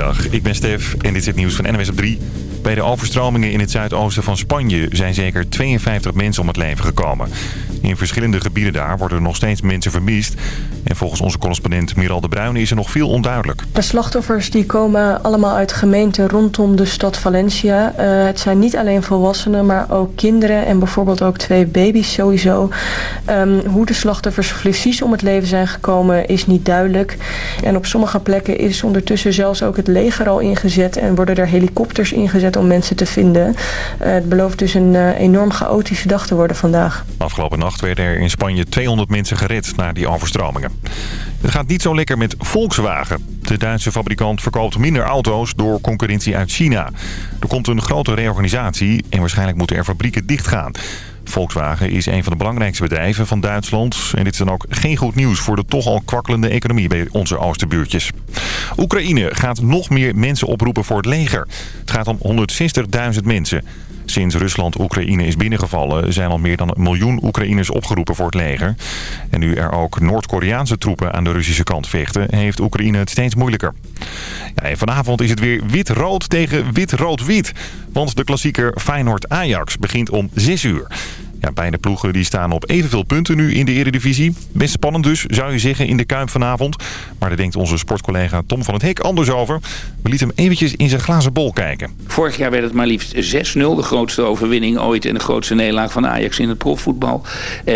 Goedemiddag, ik ben Stef en dit is het nieuws van NWS op 3. Bij de overstromingen in het zuidoosten van Spanje zijn zeker 52 mensen om het leven gekomen. In verschillende gebieden daar worden nog steeds mensen vermist. En volgens onze correspondent Miral de Bruin is er nog veel onduidelijk. De slachtoffers die komen allemaal uit gemeenten rondom de stad Valencia. Uh, het zijn niet alleen volwassenen, maar ook kinderen en bijvoorbeeld ook twee baby's sowieso. Um, hoe de slachtoffers precies om het leven zijn gekomen is niet duidelijk. En op sommige plekken is ondertussen zelfs ook het leger al ingezet en worden er helikopters ingezet om mensen te vinden. Uh, het belooft dus een uh, enorm chaotische dag te worden vandaag. Afgelopen nacht werden er in Spanje 200 mensen gered na die overstromingen. Het gaat niet zo lekker met Volkswagen. De Duitse fabrikant verkoopt minder auto's door concurrentie uit China. Er komt een grote reorganisatie en waarschijnlijk moeten er fabrieken dichtgaan. Volkswagen is een van de belangrijkste bedrijven van Duitsland. En dit is dan ook geen goed nieuws voor de toch al kwakkelende economie bij onze oosterbuurtjes. Oekraïne gaat nog meer mensen oproepen voor het leger. Het gaat om 160.000 mensen. Sinds Rusland Oekraïne is binnengevallen zijn al meer dan een miljoen Oekraïners opgeroepen voor het leger. En nu er ook Noord-Koreaanse troepen aan de Russische kant vechten, heeft Oekraïne het steeds moeilijker. Ja, vanavond is het weer wit-rood tegen wit-rood-wit. Want de klassieker Feyenoord-Ajax begint om 6 uur. Ja, beide ploegen die staan op evenveel punten nu in de Eredivisie. Best spannend dus, zou je zeggen, in de Kuip vanavond. Maar daar denkt onze sportcollega Tom van het Hek anders over. We lieten hem eventjes in zijn glazen bol kijken. Vorig jaar werd het maar liefst 6-0. De grootste overwinning ooit en de grootste nederlaag van Ajax in het profvoetbal. 4-0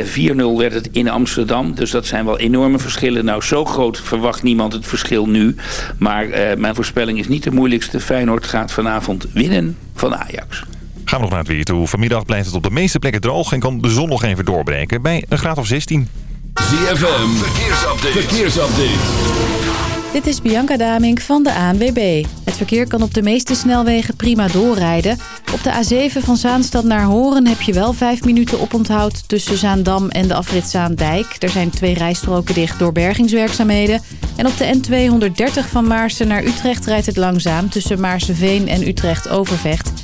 werd het in Amsterdam. Dus dat zijn wel enorme verschillen. Nou, zo groot verwacht niemand het verschil nu. Maar uh, mijn voorspelling is niet de moeilijkste. Feyenoord gaat vanavond winnen van Ajax. Gaan we nog naar het weer toe. Vanmiddag blijft het op de meeste plekken droog en kan de zon nog even doorbreken bij een graad of 16. ZFM, verkeersupdate. verkeersupdate. Dit is Bianca Damink van de ANWB. Het verkeer kan op de meeste snelwegen prima doorrijden. Op de A7 van Zaanstad naar Horen heb je wel 5 minuten oponthoud tussen Zaandam en de afrit Zaandijk. Er zijn twee rijstroken dicht door bergingswerkzaamheden. En op de N230 van Maarsen naar Utrecht rijdt het langzaam tussen Maarseveen en Utrecht-Overvecht.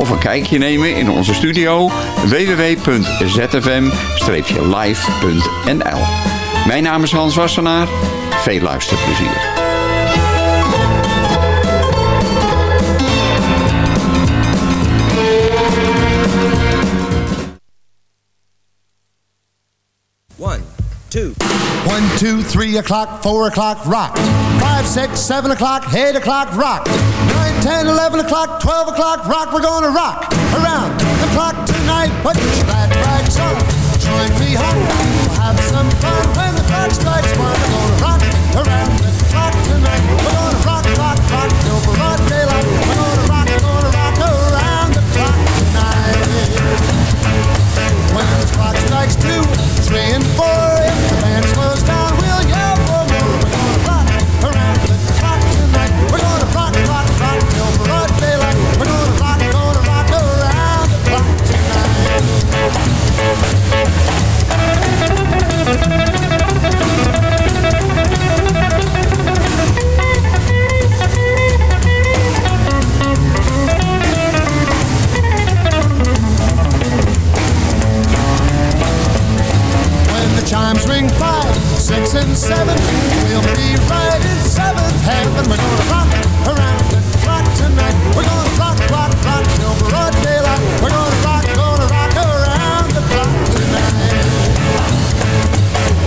Of een kijkje nemen in onze studio www.zfm-live.nl Mijn naam is Hans Wassenaar. Veel luisterplezier. two. One, two, three o'clock, four o'clock, rock. Five, six, seven o'clock, eight o'clock, rock. Nine, ten, eleven o'clock, twelve o'clock, rock. We're gonna rock around the clock tonight. Put your glad rags on, join me home. We'll have some fun when the clock strikes one. We're gonna rock around the clock tonight. We're gonna rock, rock, rock till broad daylight. We're gonna rock, gonna rock around the clock tonight. When the clock strikes two, three, and four. Ja, een six and seven. We'll be right in seventh heaven. We're gonna rock around the clock tonight. We're gonna rock, rock, rock till broad daylight. We're gonna rock, gonna rock around the clock tonight.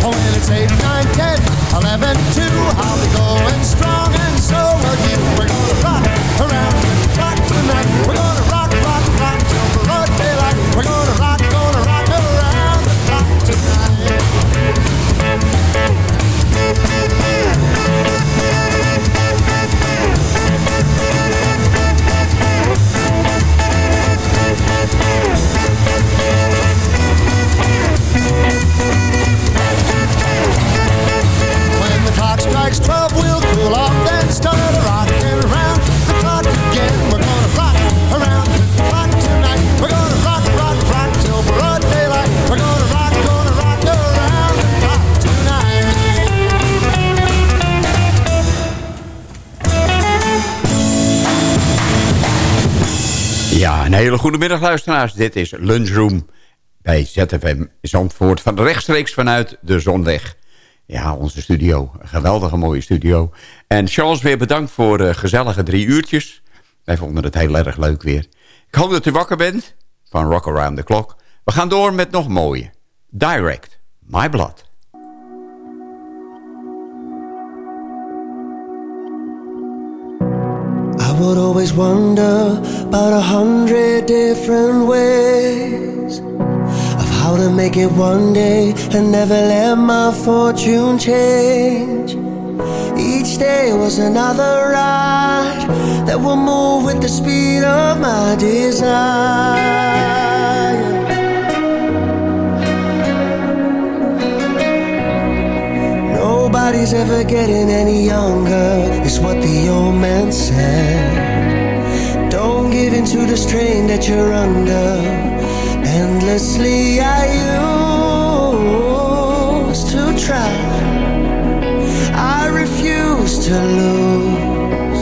Oh, well, it's eight, nine, ten, eleven, two. I'll be going strong, and so will you. We're gonna rock around the clock tonight. We're gonna hele goede middag luisteraars. Dit is Lunchroom bij ZFM Zandvoort. Van rechtstreeks vanuit de Zonweg. Ja, onze studio. Een geweldige mooie studio. En Charles, weer bedankt voor de gezellige drie uurtjes. Wij vonden het heel erg leuk weer. Ik hoop dat u wakker bent van Rock Around the Clock. We gaan door met nog mooie. Direct, My Blood. I would always wonder about a hundred different ways of how to make it one day and never let my fortune change. Each day was another ride that will move with the speed of my desire. Nobody's ever getting any younger, is what the old man said. Don't give in to the strain that you're under. Endlessly, I used to try. I refuse to lose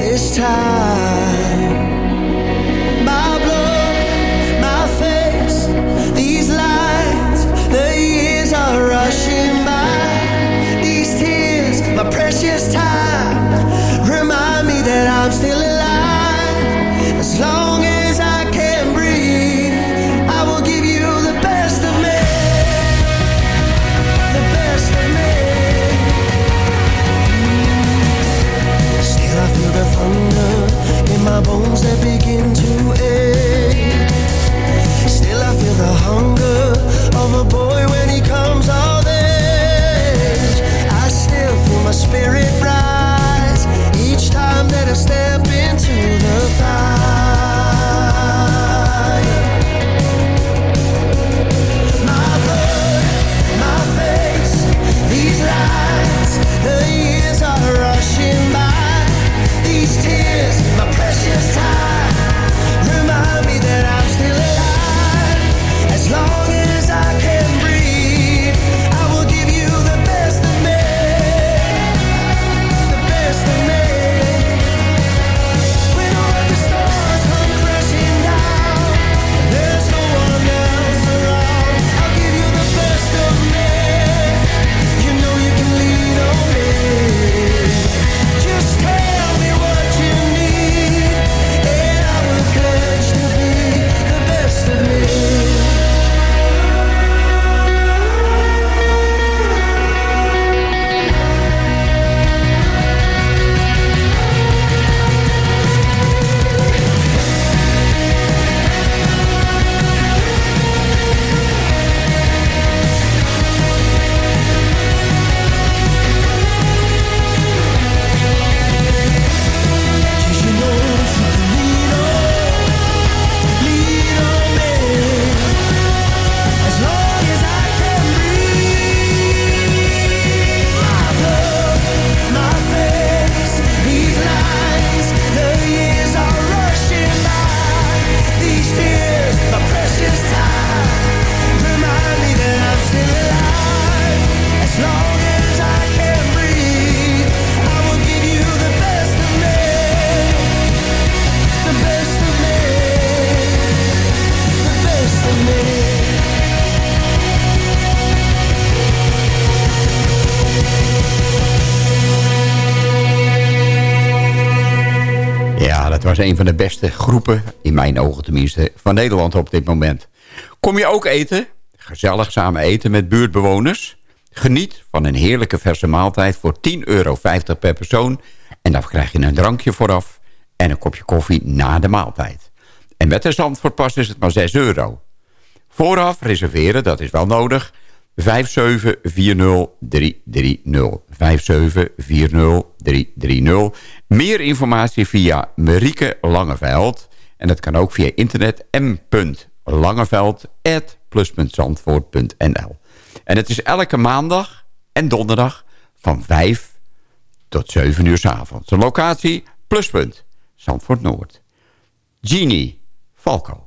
this time. Een van de beste groepen, in mijn ogen tenminste, van Nederland op dit moment. Kom je ook eten? Gezellig samen eten met buurtbewoners? Geniet van een heerlijke verse maaltijd voor 10,50 euro per persoon. En dan krijg je een drankje vooraf en een kopje koffie na de maaltijd. En met de Zandvoortpas is het maar 6 euro. Vooraf reserveren, dat is wel nodig. 5740330. 5740330. Meer informatie via Marieke Langeveld. En dat kan ook via internet m.langeveld.plus.zandvoort.nl En het is elke maandag en donderdag van 5 tot 7 uur s avonds. De locatie Pluspunt, Zandvoort Noord. Genie Falco.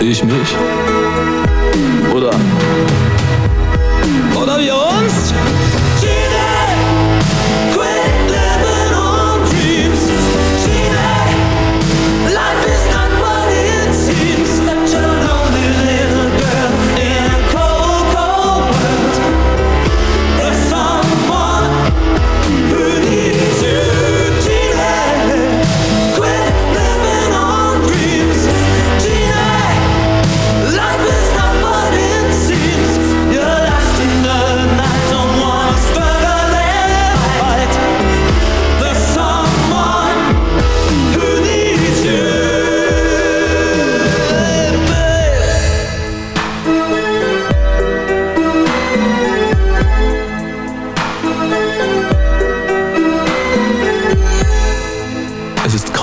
Ich mich? Oder? Oder wir uns?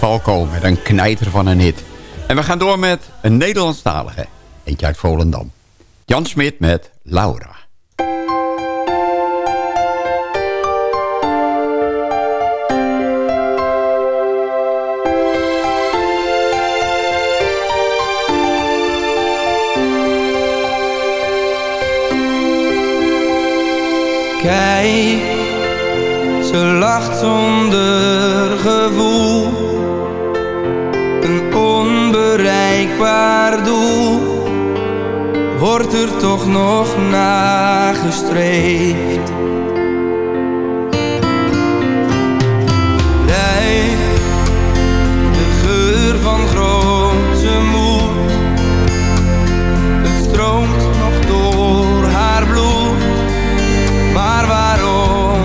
Falco met een knijter van een hit. En we gaan door met een Nederlandstalige. Eentje uit Volendam. Jan Smit met Laura. Kijk, ze lacht zonder gevoel. Onbereikbaar doel. Wordt er toch nog nagestreefd. Rijk, de geur van grote moed. Het stroomt nog door haar bloed. Maar waarom?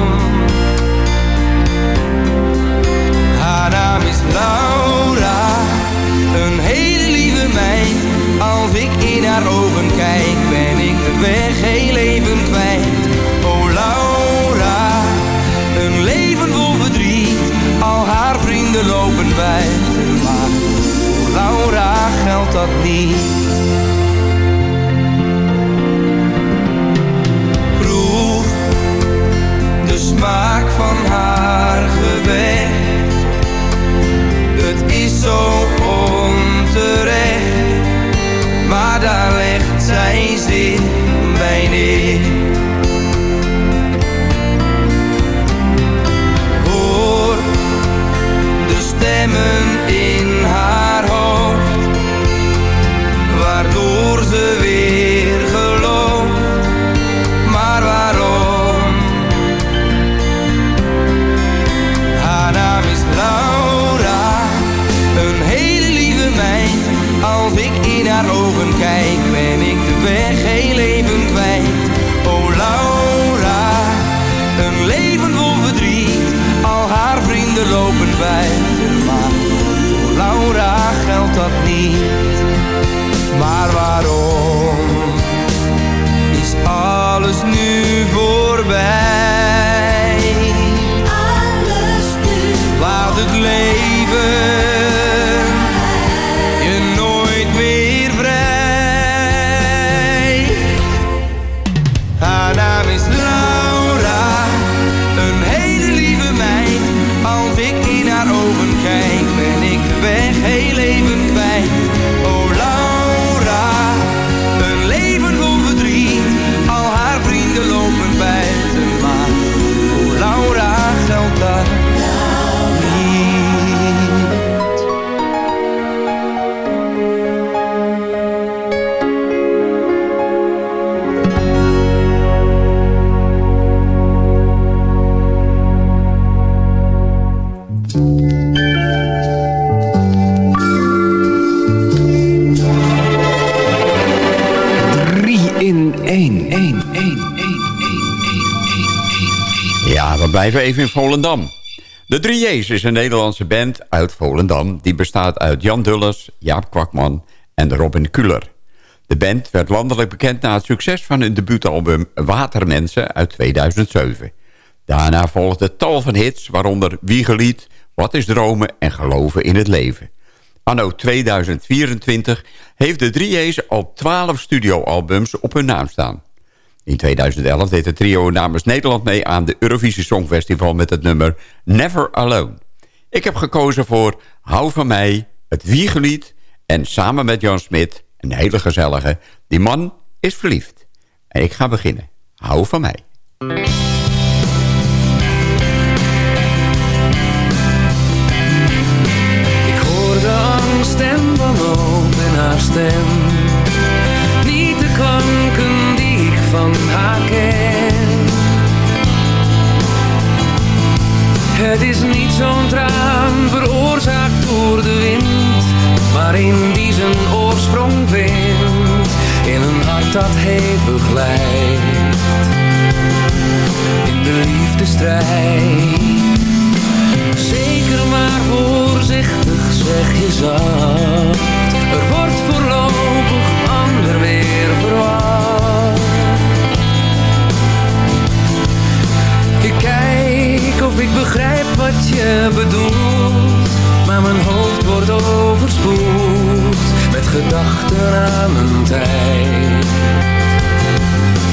Haar naam is Laura, haar ogen kijk, ben ik de weg heel even kwijt. Oh Laura, een leven vol verdriet. Al haar vrienden lopen buiten, maar voor Laura geldt dat niet. Proef de smaak even in Volendam. De 3J's is een Nederlandse band uit Volendam... die bestaat uit Jan Dulles, Jaap Kwakman en Robin Kuller. De band werd landelijk bekend na het succes van hun debuutalbum Watermensen uit 2007. Daarna volgden tal van hits, waaronder Wiegelied, Wat is dromen en Geloven in het leven. Anno 2024 heeft de 3J's al 12 studioalbums op hun naam staan. In 2011 deed het trio namens Nederland mee aan de Eurovisie Songfestival met het nummer Never Alone. Ik heb gekozen voor Hou van mij, het Wiegelied en samen met Jan Smit, een hele gezellige, Die man is verliefd. En ik ga beginnen. Hou van mij. Het is niet zo'n traan veroorzaakt door de wind, maar in die zijn oorsprong vindt. In een hart dat hevig lijdt. In de liefdestrijd. Zeker maar voorzichtig zeg je zacht. Er wordt voorlopig Ik begrijp wat je bedoelt, maar mijn hoofd wordt overspoeld met gedachten aan een tijd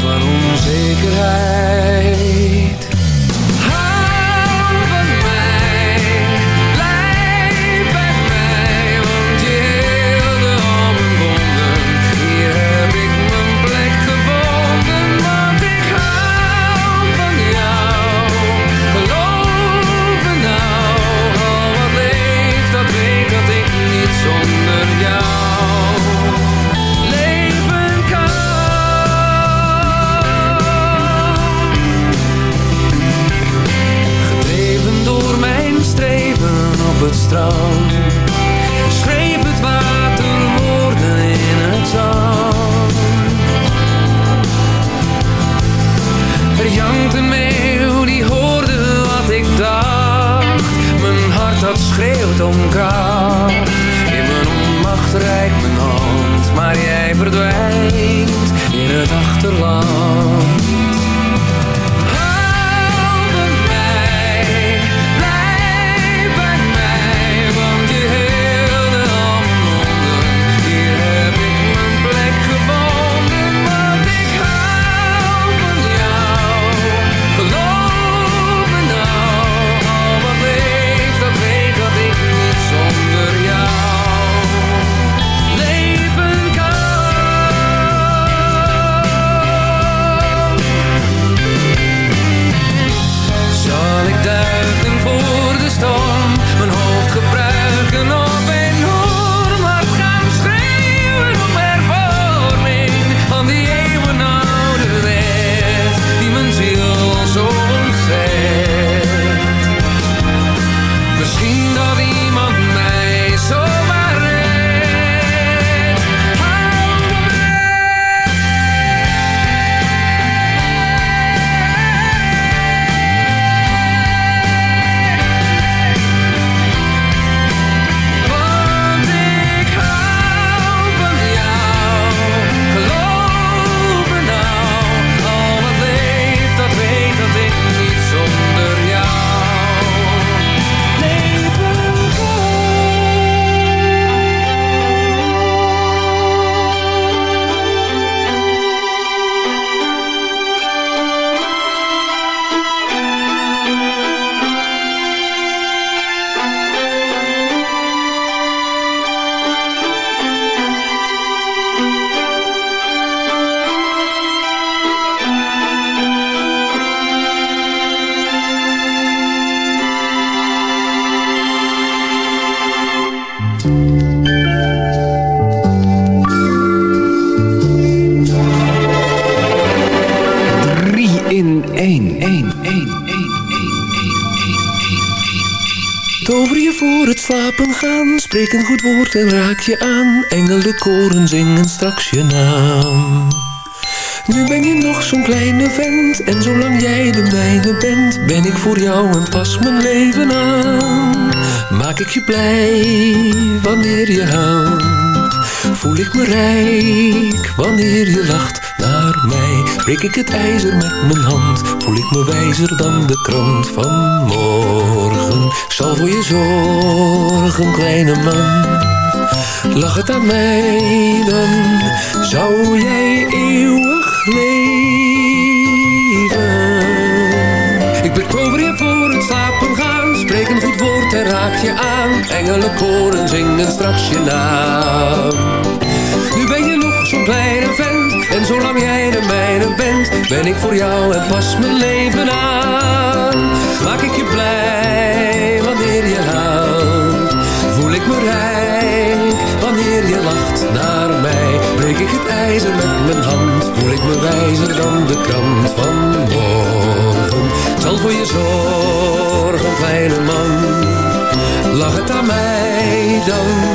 van onzekerheid. Een goed woord en raak je aan. Engelenkoren zingen straks je naam. Nu ben je nog zo'n kleine vent, en zolang jij de mijne bent, ben ik voor jou en pas mijn leven aan. Maak ik je blij wanneer je huilt, voel ik me rijk wanneer je lacht naar mij. Breek ik het ijzer met mijn hand, voel ik me wijzer dan de krant van morgen. Ik zal voor je zorgen, kleine man. Lach het aan mij, dan zou jij eeuwig leven. Ik betover je voor het slapen gaan, spreek een goed woord en raak je aan. Engelenkoren zingen straks je naam. Nu ben je nog zo'n kleine vent, en zolang jij de mijne bent, ben ik voor jou en pas mijn leven aan. Maak ik je blij je lacht naar mij. Breek ik het ijzer met mijn hand, voel ik me wijzer dan de krant van morgen. Zal voor je zorgen, kleine man. Lach het aan mij, dan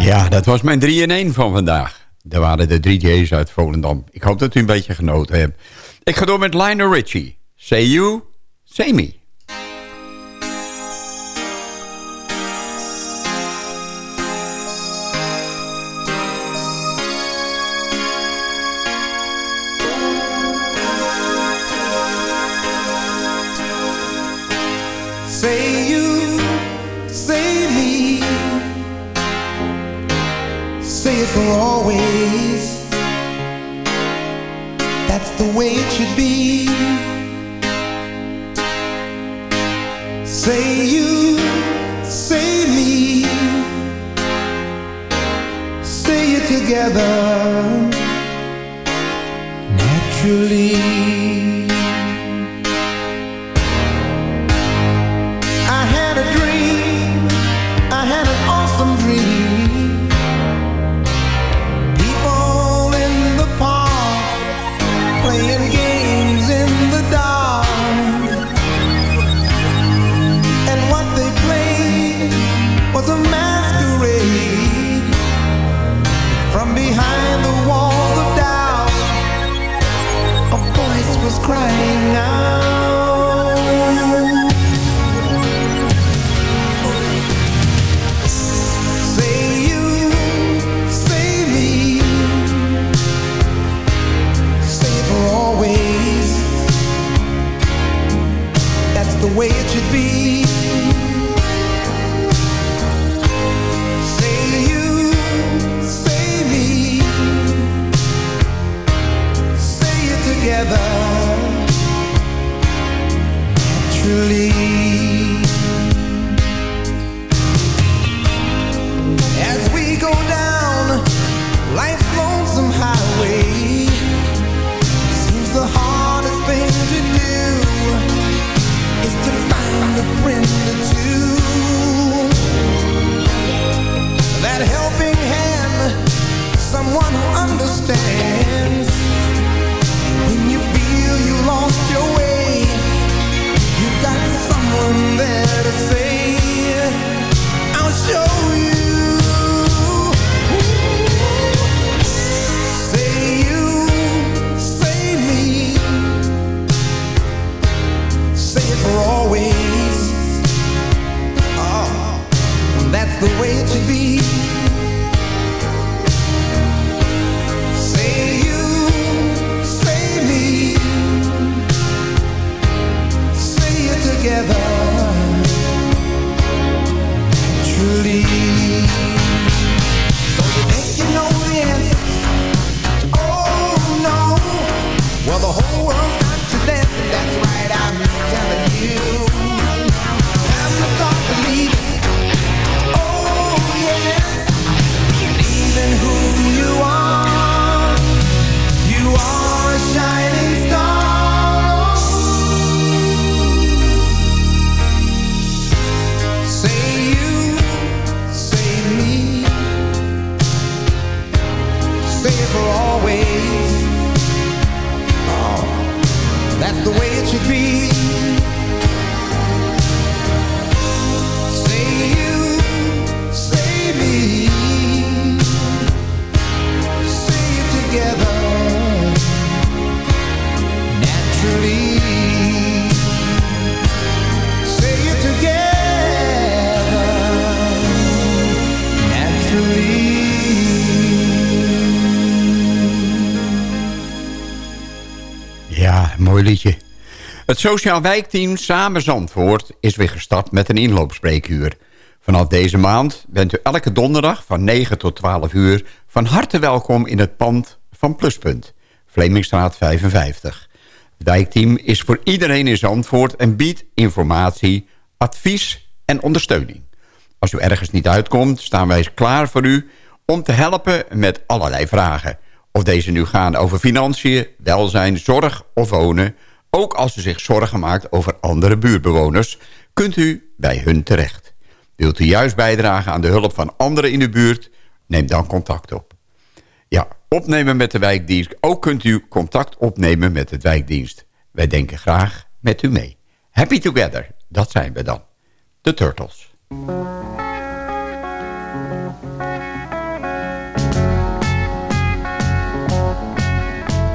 Ja, dat was mijn 3-in-1 van vandaag. Daar waren de 3J's uit Volendam. Ik hoop dat u een beetje genoten hebt. Ik ga door met Lionel Richie. Say you, say me. to leave Het Sociaal Wijkteam Samen Zandvoort is weer gestart met een inloopspreekuur. Vanaf deze maand bent u elke donderdag van 9 tot 12 uur... van harte welkom in het pand van Pluspunt, Vlemingstraat 55. Het wijkteam is voor iedereen in Zandvoort en biedt informatie, advies en ondersteuning. Als u ergens niet uitkomt, staan wij klaar voor u om te helpen met allerlei vragen. Of deze nu gaan over financiën, welzijn, zorg of wonen. Ook als u zich zorgen maakt over andere buurtbewoners, kunt u bij hun terecht. Wilt u juist bijdragen aan de hulp van anderen in de buurt? Neem dan contact op. Ja, opnemen met de wijkdienst. Ook kunt u contact opnemen met het wijkdienst. Wij denken graag met u mee. Happy Together, dat zijn we dan. De Turtles.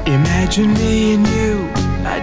Imagine me you,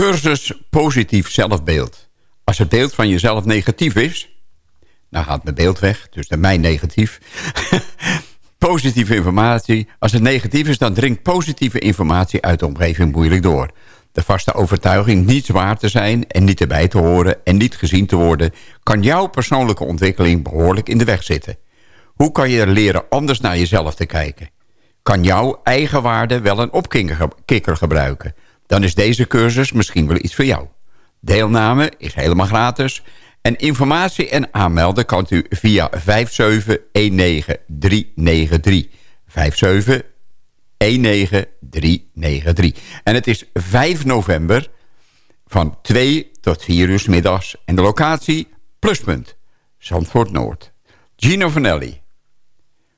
Cursus positief zelfbeeld. Als het beeld van jezelf negatief is... dan gaat mijn beeld weg, dus dan mijn negatief. positieve informatie. Als het negatief is, dan dringt positieve informatie uit de omgeving moeilijk door. De vaste overtuiging niet zwaar te zijn en niet erbij te horen... en niet gezien te worden... kan jouw persoonlijke ontwikkeling behoorlijk in de weg zitten. Hoe kan je leren anders naar jezelf te kijken? Kan jouw eigen waarde wel een opkikker gebruiken? Dan is deze cursus misschien wel iets voor jou. Deelname is helemaal gratis. En informatie en aanmelden kan u via 5719393. 5719393. En het is 5 november van 2 tot 4 uur middags. En de locatie Pluspunt, Zandvoort Noord. Gino Vanelli.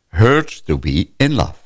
Hurts to be in love.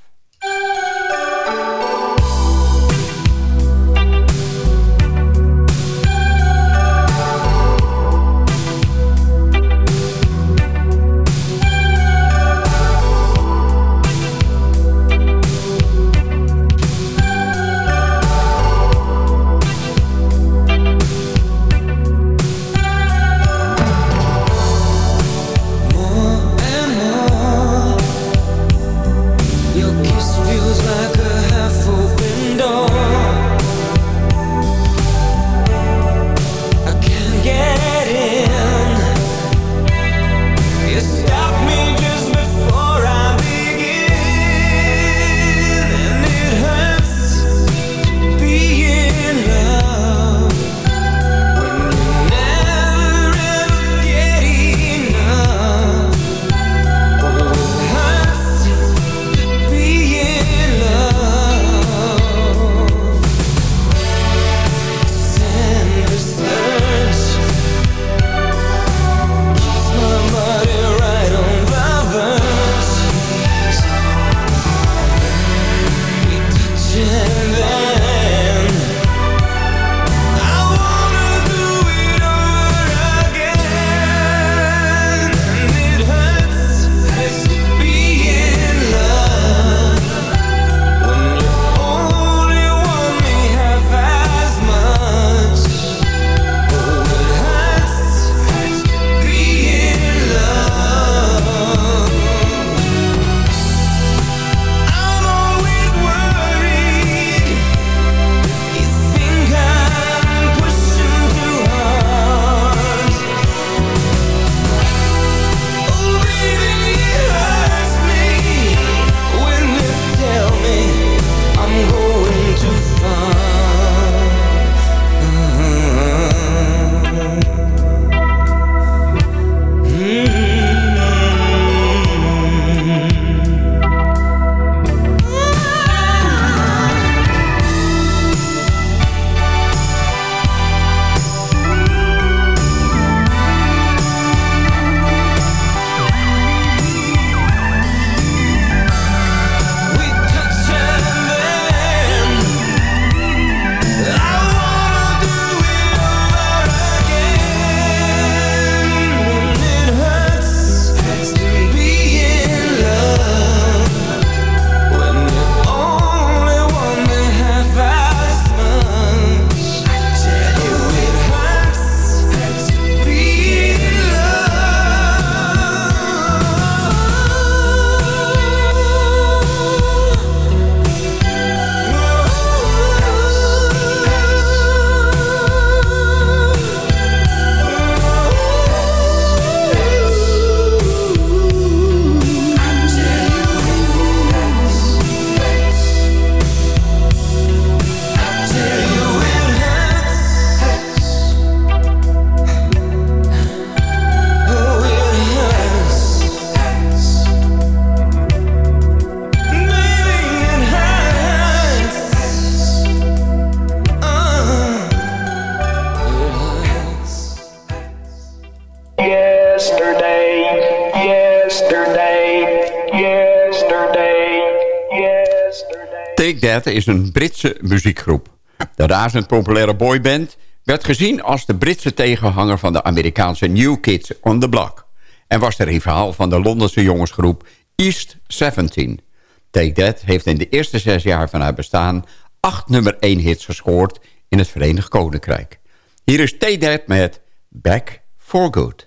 Is een Britse muziekgroep. De razend populaire boyband werd gezien als de Britse tegenhanger van de Amerikaanse New Kids on the Block... en was de rivaal van de Londense jongensgroep East 17. Take That heeft in de eerste zes jaar van haar bestaan... acht nummer 1 hits gescoord in het Verenigd Koninkrijk. Hier is Take That met Back for Good.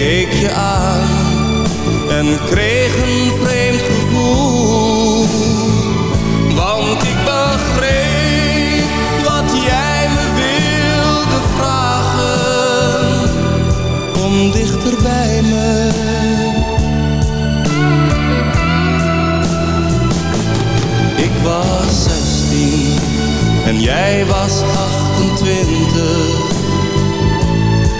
keek je aan en kreeg een vreemd gevoel. Want ik begreep wat jij me wilde vragen. Kom dichter bij me. Ik was 16 en jij was 28.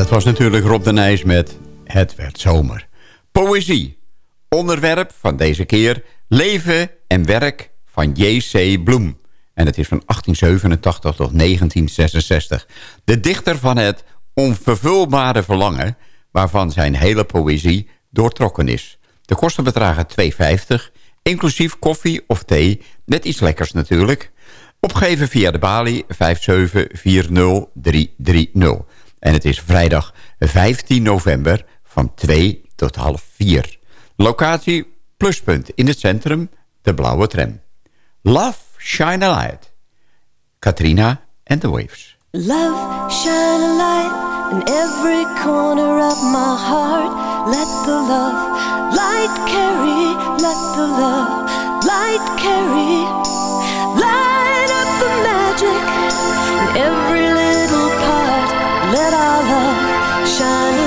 Het was natuurlijk Rob de Nijs met Het werd zomer. Poëzie. Onderwerp van deze keer Leven en werk van J.C. Bloem. En het is van 1887 tot 1966. De dichter van het onvervulbare verlangen... waarvan zijn hele poëzie doortrokken is. De kosten bedragen 2,50, inclusief koffie of thee... met iets lekkers natuurlijk. Opgeven via de balie 5740330. En het is vrijdag 15 november van 2 tot half 4. Locatie Pluspunt in het centrum, de blauwe tram. Love, shine a light. Katrina and the Waves. Love, shine a light in every corner of my heart. Let the love light carry, let the love light carry. Light up the magic in every little part. Let our love shine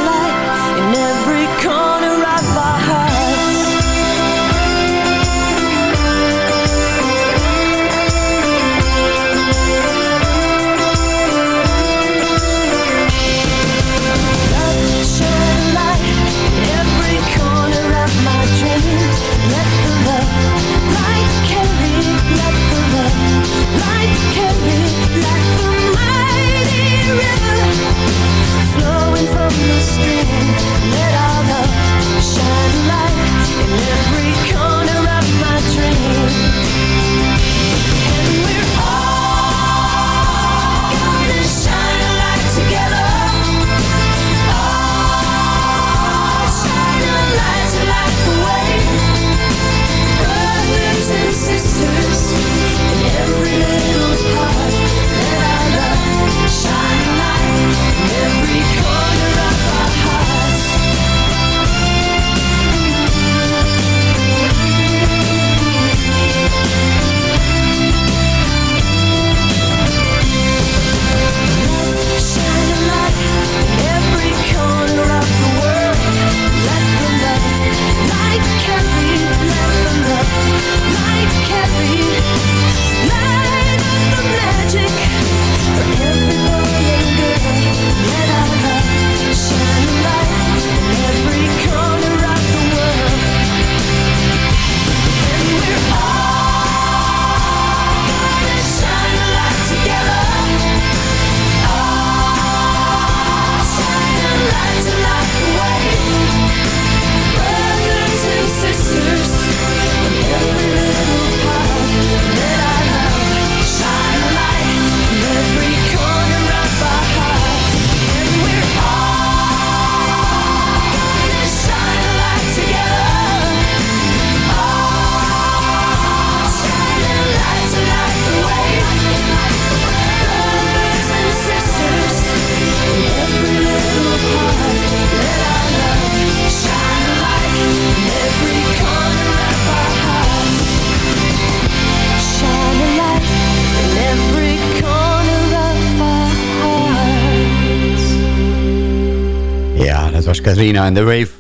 was Katrina en The Wave.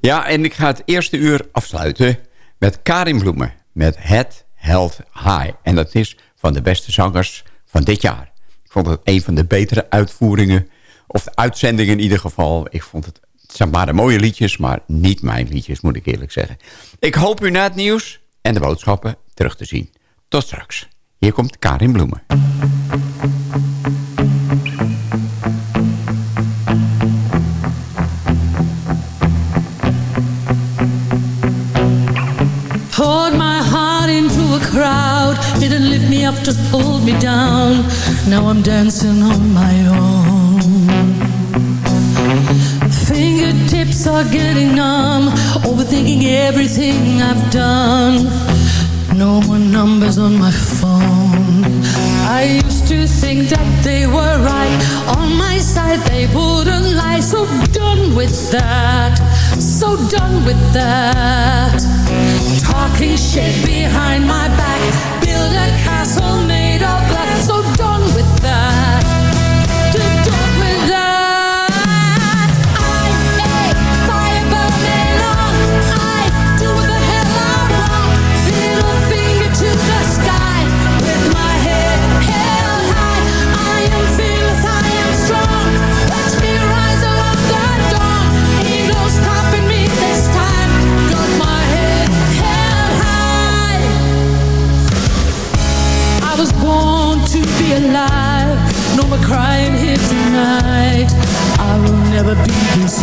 Ja, en ik ga het eerste uur afsluiten met Karin Bloemen. Met Het Health High. En dat is van de beste zangers van dit jaar. Ik vond het een van de betere uitvoeringen. Of uitzendingen in ieder geval. Ik vond het, het zijn maar mooie liedjes, maar niet mijn liedjes, moet ik eerlijk zeggen. Ik hoop u na het nieuws en de boodschappen terug te zien. Tot straks. Hier komt Karin Bloemen. Me just pulled me down. Now I'm dancing on my own. Fingertips are getting numb. Overthinking everything I've done. No more numbers on my phone. I used to think that they were right. On my side, they wouldn't lie. So done with that. So done with that. Talking shit behind my back. Build a castle crying here tonight. I will never be this